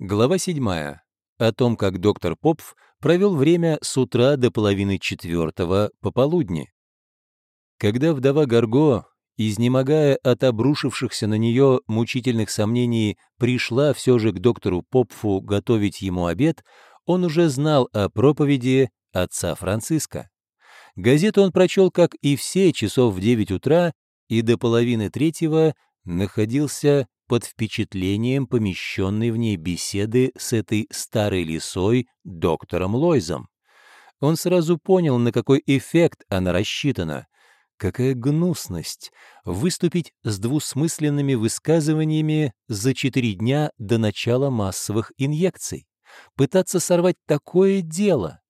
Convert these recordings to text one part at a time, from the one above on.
Глава 7. О том, как доктор Попф провел время с утра до половины четвертого пополудни. Когда вдова Гарго, изнемогая от обрушившихся на нее мучительных сомнений, пришла все же к доктору Попфу готовить ему обед, он уже знал о проповеди отца Франциска. Газету он прочел, как и все, часов в девять утра, и до половины третьего находился под впечатлением помещенной в ней беседы с этой старой лисой доктором Лойзом. Он сразу понял, на какой эффект она рассчитана. Какая гнусность выступить с двусмысленными высказываниями за четыре дня до начала массовых инъекций. Пытаться сорвать такое дело.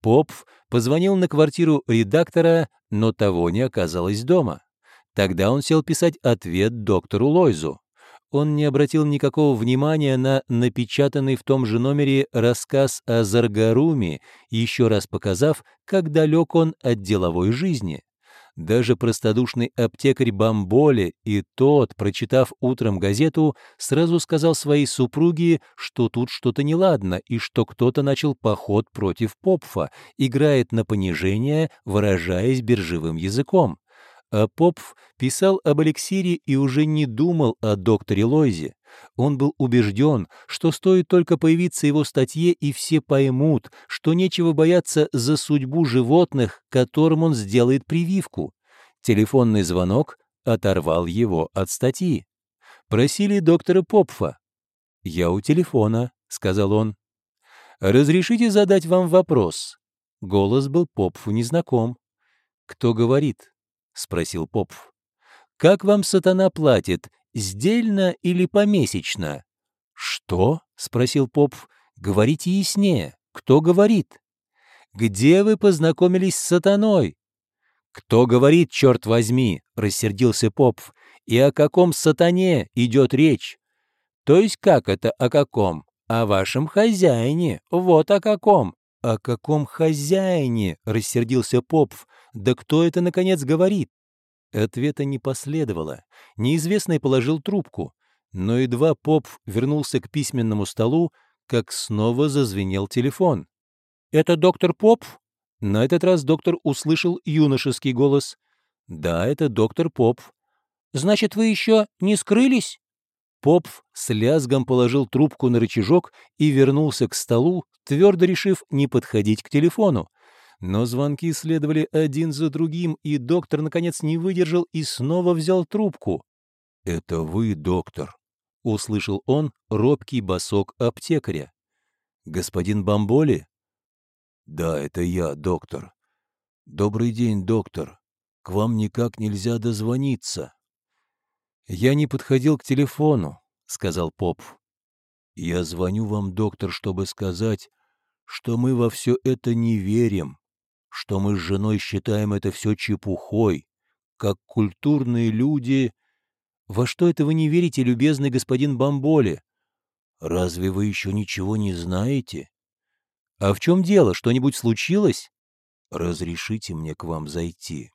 Попф позвонил на квартиру редактора, но того не оказалось дома. Тогда он сел писать ответ доктору Лойзу он не обратил никакого внимания на напечатанный в том же номере рассказ о Заргаруме, еще раз показав, как далек он от деловой жизни. Даже простодушный аптекарь Бамболе и тот, прочитав утром газету, сразу сказал своей супруге, что тут что-то неладно и что кто-то начал поход против Попфа, играет на понижение, выражаясь биржевым языком. А Попф писал об эликсире и уже не думал о докторе Лойзе. Он был убежден, что стоит только появиться его статье, и все поймут, что нечего бояться за судьбу животных, которым он сделает прививку. Телефонный звонок оторвал его от статьи. Просили доктора Попфа. «Я у телефона», — сказал он. «Разрешите задать вам вопрос?» Голос был Попфу незнаком. «Кто говорит?» — спросил Попф. «Как вам сатана платит, сдельно или помесячно?» «Что?» — спросил Попф. «Говорите яснее. Кто говорит?» «Где вы познакомились с сатаной?» «Кто говорит, черт возьми?» — рассердился Попф. «И о каком сатане идет речь?» «То есть как это о каком?» «О вашем хозяине. Вот о каком». «О каком хозяине?» — рассердился Попф. «Да кто это, наконец, говорит?» Ответа не последовало. Неизвестный положил трубку. Но едва Попф вернулся к письменному столу, как снова зазвенел телефон. «Это доктор Попф?» На этот раз доктор услышал юношеский голос. «Да, это доктор Попф». «Значит, вы еще не скрылись?» Попф с лязгом положил трубку на рычажок и вернулся к столу, твердо решив не подходить к телефону. Но звонки следовали один за другим, и доктор, наконец, не выдержал и снова взял трубку. «Это вы, доктор», — услышал он робкий босок аптекаря. «Господин Бамболи?» «Да, это я, доктор. Добрый день, доктор. К вам никак нельзя дозвониться». «Я не подходил к телефону», — сказал Поп. «Я звоню вам, доктор, чтобы сказать, что мы во все это не верим, что мы с женой считаем это все чепухой, как культурные люди...» «Во что это вы не верите, любезный господин Бамболи? Разве вы еще ничего не знаете?» «А в чем дело? Что-нибудь случилось?» «Разрешите мне к вам зайти.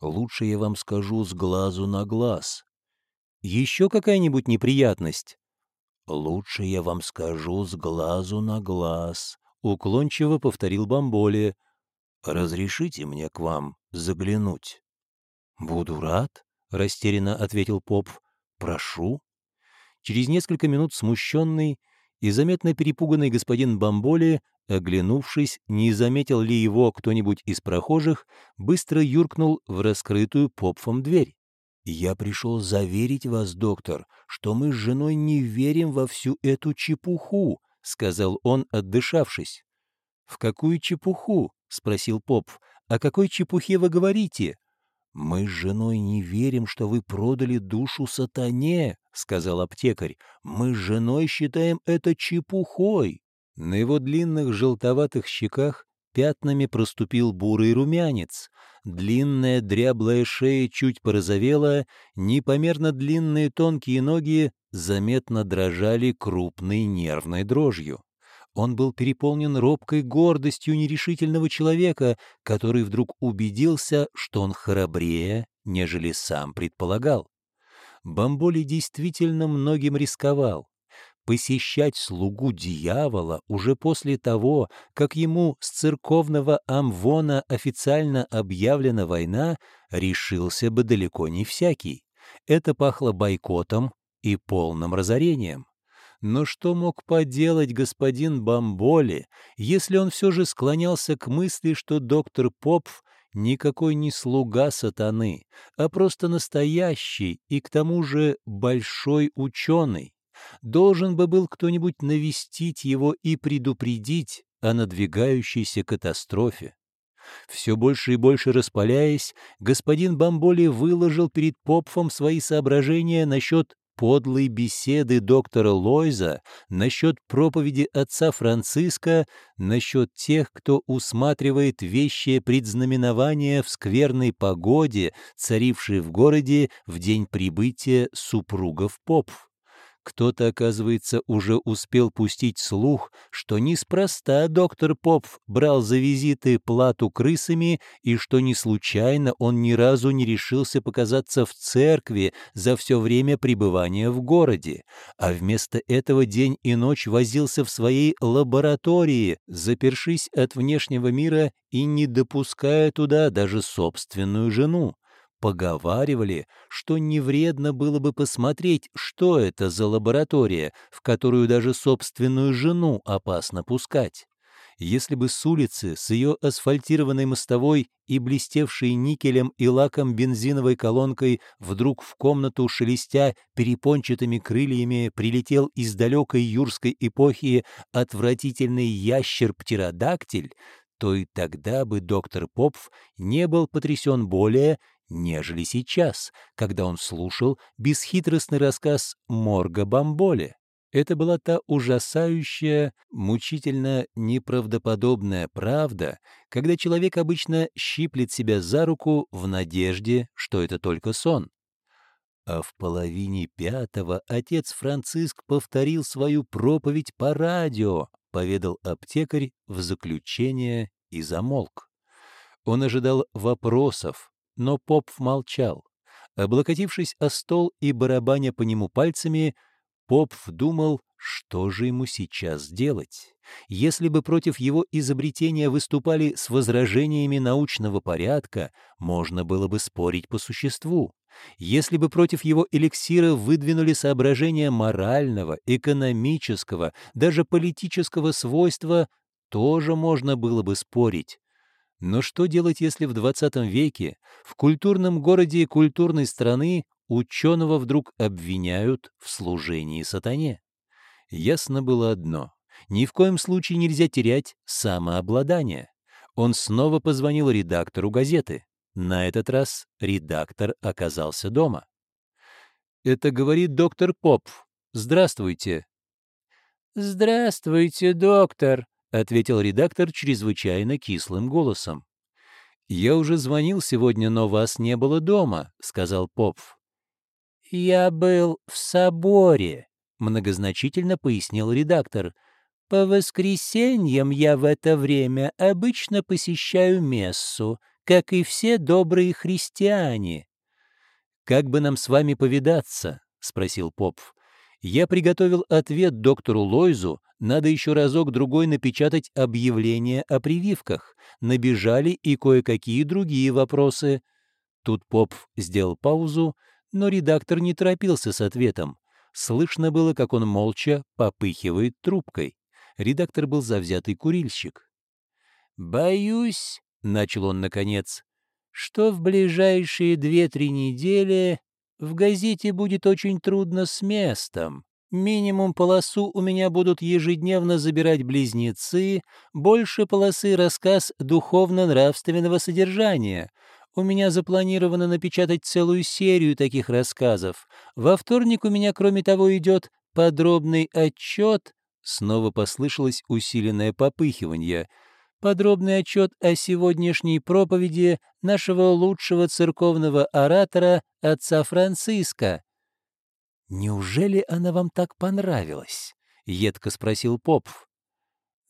Лучше я вам скажу с глазу на глаз. Еще какая-нибудь неприятность?» «Лучше я вам скажу с глазу на глаз», — уклончиво повторил Бамболи. «Разрешите мне к вам заглянуть?» «Буду рад», — растерянно ответил поп. «Прошу». Через несколько минут смущенный и заметно перепуганный господин Бамболи, оглянувшись, не заметил ли его кто-нибудь из прохожих, быстро юркнул в раскрытую попфом дверь. «Я пришел заверить вас, доктор, что мы с женой не верим во всю эту чепуху», — сказал он, отдышавшись. «В какую чепуху?» — спросил поп. «О какой чепухе вы говорите?» «Мы с женой не верим, что вы продали душу сатане», — сказал аптекарь. «Мы с женой считаем это чепухой». На его длинных желтоватых щеках пятнами проступил бурый румянец. Длинная дряблая шея чуть порозовела, непомерно длинные тонкие ноги заметно дрожали крупной нервной дрожью. Он был переполнен робкой гордостью нерешительного человека, который вдруг убедился, что он храбрее, нежели сам предполагал. Бамболи действительно многим рисковал. Посещать слугу дьявола уже после того, как ему с церковного амвона официально объявлена война, решился бы далеко не всякий. Это пахло бойкотом и полным разорением. Но что мог поделать господин Бамболи, если он все же склонялся к мысли, что доктор Попф никакой не слуга сатаны, а просто настоящий и к тому же большой ученый? Должен бы был кто-нибудь навестить его и предупредить о надвигающейся катастрофе. Все больше и больше распаляясь, господин Бамболи выложил перед Попфом свои соображения насчет подлой беседы доктора Лойза, насчет проповеди отца Франциска, насчет тех, кто усматривает вещие предзнаменования в скверной погоде, царившей в городе в день прибытия супругов Попф. Кто-то, оказывается, уже успел пустить слух, что неспроста доктор Попф брал за визиты плату крысами и что не случайно он ни разу не решился показаться в церкви за все время пребывания в городе, а вместо этого день и ночь возился в своей лаборатории, запершись от внешнего мира и не допуская туда даже собственную жену. Поговаривали, что не вредно было бы посмотреть, что это за лаборатория, в которую даже собственную жену опасно пускать. Если бы с улицы, с ее асфальтированной мостовой и блестевшей никелем и лаком бензиновой колонкой, вдруг в комнату шелестя перепончатыми крыльями прилетел из далекой юрской эпохи отвратительный ящер-птеродактиль, то и тогда бы доктор Попф не был потрясен более, нежели сейчас, когда он слушал бесхитростный рассказ Морга Бамболи. Это была та ужасающая, мучительно неправдоподобная правда, когда человек обычно щиплет себя за руку в надежде, что это только сон. А в половине пятого отец Франциск повторил свою проповедь по радио, поведал аптекарь в заключение и замолк. Он ожидал вопросов, но поп молчал. Облокотившись о стол и барабаня по нему пальцами, поп думал, что же ему сейчас делать. Если бы против его изобретения выступали с возражениями научного порядка, можно было бы спорить по существу. Если бы против его эликсира выдвинули соображения морального, экономического, даже политического свойства, тоже можно было бы спорить. Но что делать, если в 20 веке в культурном городе культурной страны ученого вдруг обвиняют в служении сатане? Ясно было одно — ни в коем случае нельзя терять самообладание. Он снова позвонил редактору газеты. На этот раз редактор оказался дома. «Это говорит доктор Поп. Здравствуйте». «Здравствуйте, доктор», — ответил редактор чрезвычайно кислым голосом. «Я уже звонил сегодня, но вас не было дома», — сказал Попф. «Я был в соборе», — многозначительно пояснил редактор. «По воскресеньям я в это время обычно посещаю мессу, как и все добрые христиане». «Как бы нам с вами повидаться?» — спросил Попф. «Я приготовил ответ доктору Лойзу, надо еще разок-другой напечатать объявление о прививках. Набежали и кое-какие другие вопросы. Тут Поп сделал паузу, но редактор не торопился с ответом. Слышно было, как он молча попыхивает трубкой. Редактор был завзятый курильщик. «Боюсь», — начал он наконец, — «что в ближайшие две-три недели в газете будет очень трудно с местом. Минимум полосу у меня будут ежедневно забирать близнецы, больше полосы рассказ духовно-нравственного содержания. У меня запланировано напечатать целую серию таких рассказов. Во вторник у меня, кроме того, идет подробный отчет. Снова послышалось усиленное попыхивание. Подробный отчет о сегодняшней проповеди нашего лучшего церковного оратора, отца Франциска. «Неужели она вам так понравилась?» — едко спросил Попф.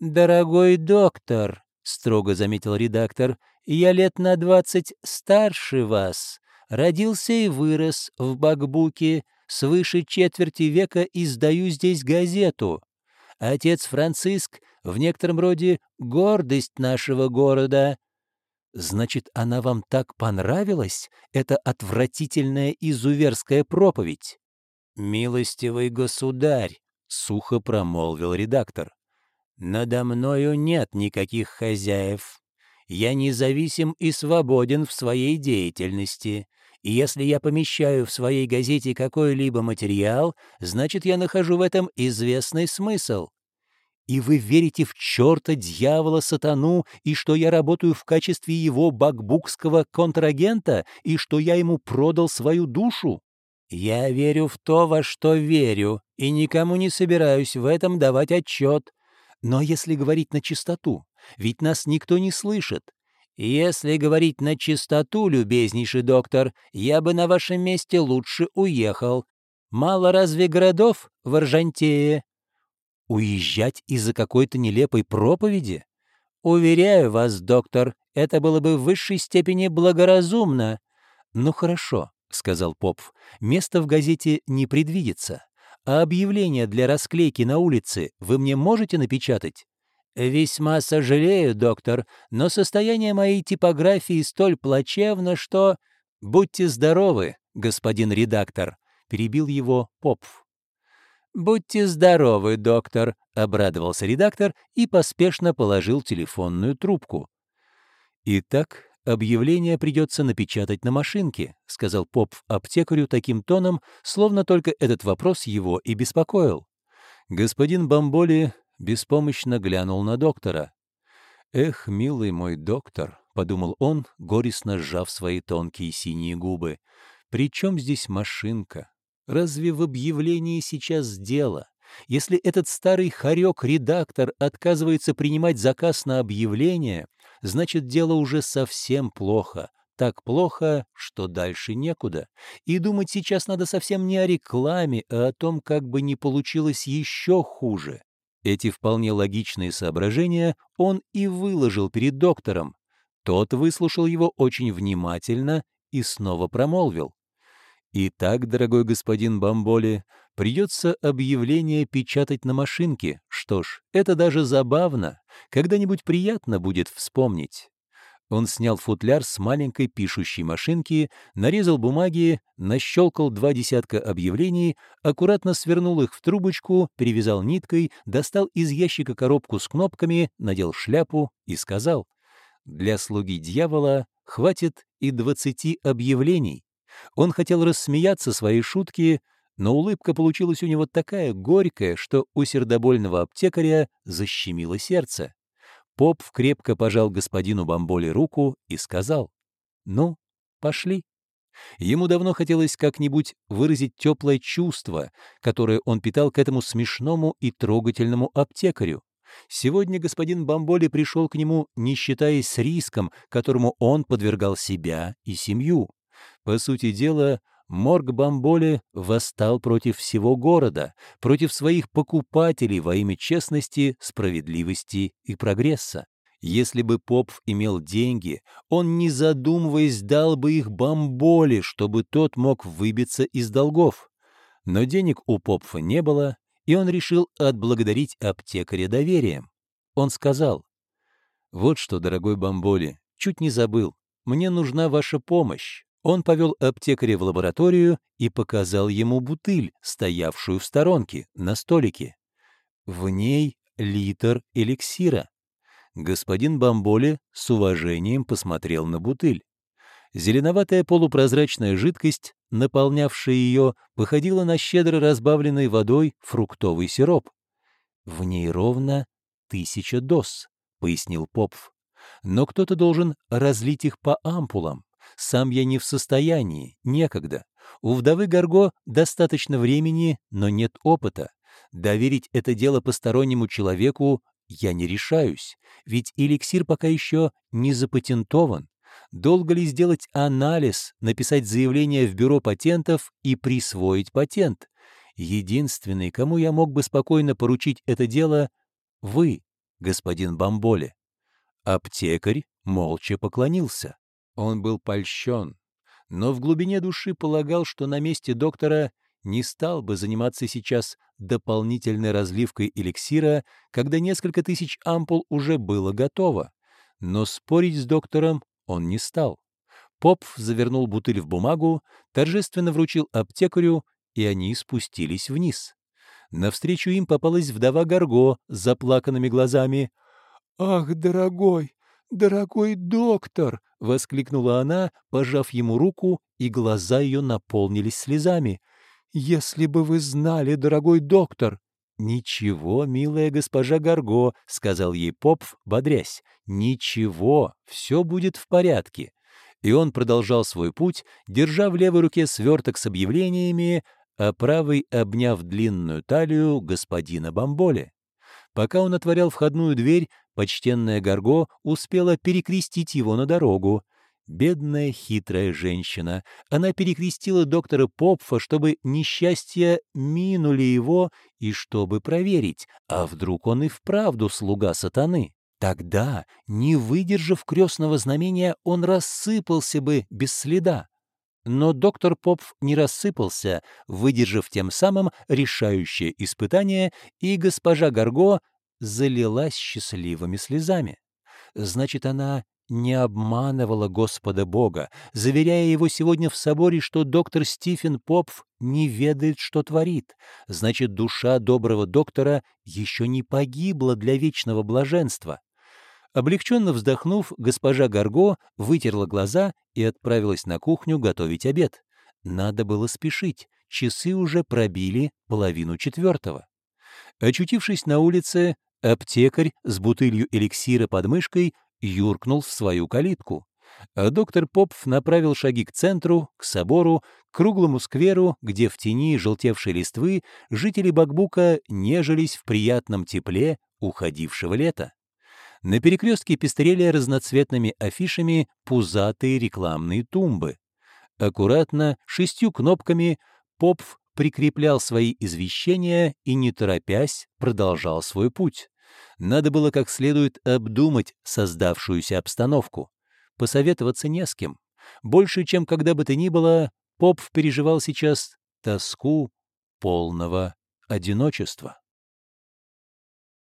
«Дорогой доктор», — строго заметил редактор, — «я лет на двадцать старше вас. Родился и вырос в Бакбуке, свыше четверти века издаю здесь газету. Отец Франциск в некотором роде гордость нашего города. Значит, она вам так понравилась, эта отвратительная изуверская проповедь? Милостивый государь, сухо промолвил редактор. Надо мною нет никаких хозяев. Я независим и свободен в своей деятельности. И если я помещаю в своей газете какой-либо материал, значит, я нахожу в этом известный смысл. И вы верите в черта, дьявола, сатану, и что я работаю в качестве его бакбукского контрагента, и что я ему продал свою душу? Я верю в то, во что верю, и никому не собираюсь в этом давать отчет. Но если говорить на чистоту, ведь нас никто не слышит. Если говорить на чистоту, любезнейший доктор, я бы на вашем месте лучше уехал. Мало разве городов в Аржантее? Уезжать из-за какой-то нелепой проповеди? Уверяю вас, доктор, это было бы в высшей степени благоразумно. Ну хорошо, — сказал Попов, — место в газете не предвидится. А объявление для расклейки на улице вы мне можете напечатать? «Весьма сожалею, доктор, но состояние моей типографии столь плачевно, что...» «Будьте здоровы, господин редактор», — перебил его Попов. «Будьте здоровы, доктор», — обрадовался редактор и поспешно положил телефонную трубку. Итак, объявление придется напечатать на машинке», — сказал поп аптекарю таким тоном, словно только этот вопрос его и беспокоил. Господин Бамболи беспомощно глянул на доктора. «Эх, милый мой доктор», — подумал он, горестно сжав свои тонкие синие губы, — «при чем здесь машинка? Разве в объявлении сейчас дело? Если этот старый хорек-редактор отказывается принимать заказ на объявление, значит, дело уже совсем плохо. Так плохо, что дальше некуда. И думать сейчас надо совсем не о рекламе, а о том, как бы не получилось еще хуже. Эти вполне логичные соображения он и выложил перед доктором. Тот выслушал его очень внимательно и снова промолвил. «Итак, дорогой господин Бамболи, придется объявление печатать на машинке. Что ж, это даже забавно. Когда-нибудь приятно будет вспомнить». Он снял футляр с маленькой пишущей машинки, нарезал бумаги, нащелкал два десятка объявлений, аккуратно свернул их в трубочку, перевязал ниткой, достал из ящика коробку с кнопками, надел шляпу и сказал, «Для слуги дьявола хватит и двадцати объявлений». Он хотел рассмеяться своей шутки, но улыбка получилась у него такая горькая, что у сердобольного аптекаря защемило сердце. Поп крепко пожал господину Бамболи руку и сказал, «Ну, пошли». Ему давно хотелось как-нибудь выразить теплое чувство, которое он питал к этому смешному и трогательному аптекарю. Сегодня господин Бамболи пришел к нему, не считаясь с риском, которому он подвергал себя и семью. По сути дела, Морг Бамболи восстал против всего города, против своих покупателей во имя честности, справедливости и прогресса. Если бы Попф имел деньги, он, не задумываясь, дал бы их Бамболи, чтобы тот мог выбиться из долгов. Но денег у Попфа не было, и он решил отблагодарить аптекаря доверием. Он сказал, «Вот что, дорогой Бамболи, чуть не забыл, мне нужна ваша помощь. Он повел аптекаря в лабораторию и показал ему бутыль, стоявшую в сторонке, на столике. В ней литр эликсира. Господин Бамболи с уважением посмотрел на бутыль. Зеленоватая полупрозрачная жидкость, наполнявшая ее, походила на щедро разбавленный водой фруктовый сироп. «В ней ровно тысяча доз», — пояснил Попф. «Но кто-то должен разлить их по ампулам. Сам я не в состоянии, некогда. У вдовы Гарго достаточно времени, но нет опыта. Доверить это дело постороннему человеку я не решаюсь, ведь эликсир пока еще не запатентован. Долго ли сделать анализ, написать заявление в бюро патентов и присвоить патент? Единственный, кому я мог бы спокойно поручить это дело, вы, господин Бамболе. Аптекарь молча поклонился. Он был польщен, но в глубине души полагал, что на месте доктора не стал бы заниматься сейчас дополнительной разливкой эликсира, когда несколько тысяч ампул уже было готово. Но спорить с доктором он не стал. Поп завернул бутыль в бумагу, торжественно вручил аптекарю, и они спустились вниз. Навстречу им попалась вдова Гарго с заплаканными глазами. «Ах, дорогой, дорогой доктор!» — воскликнула она, пожав ему руку, и глаза ее наполнились слезами. «Если бы вы знали, дорогой доктор!» «Ничего, милая госпожа Гарго», — сказал ей поп, бодрясь. «Ничего, все будет в порядке». И он продолжал свой путь, держа в левой руке сверток с объявлениями, а правой обняв длинную талию господина Бамболи. Пока он отворял входную дверь, почтенная Гарго успела перекрестить его на дорогу. Бедная хитрая женщина. Она перекрестила доктора Попфа, чтобы несчастья минули его и чтобы проверить, а вдруг он и вправду слуга сатаны. Тогда, не выдержав крестного знамения, он рассыпался бы без следа. Но доктор Попф не рассыпался, выдержав тем самым решающее испытание, и госпожа Гарго залилась счастливыми слезами. Значит, она не обманывала Господа Бога, заверяя его сегодня в соборе, что доктор Стивен Попф не ведает, что творит. Значит, душа доброго доктора еще не погибла для вечного блаженства. Облегченно вздохнув, госпожа Гарго вытерла глаза и отправилась на кухню готовить обед. Надо было спешить, часы уже пробили половину четвертого. Очутившись на улице, аптекарь с бутылью эликсира под мышкой юркнул в свою калитку. А доктор Попф направил шаги к центру, к собору, к круглому скверу, где в тени желтевшей листвы жители Бакбука нежились в приятном тепле уходившего лета. На перекрестке пестрели разноцветными афишами пузатые рекламные тумбы. Аккуратно, шестью кнопками, Попф прикреплял свои извещения и, не торопясь, продолжал свой путь. Надо было как следует обдумать создавшуюся обстановку. Посоветоваться не с кем. Больше, чем когда бы то ни было, Поп переживал сейчас тоску полного одиночества.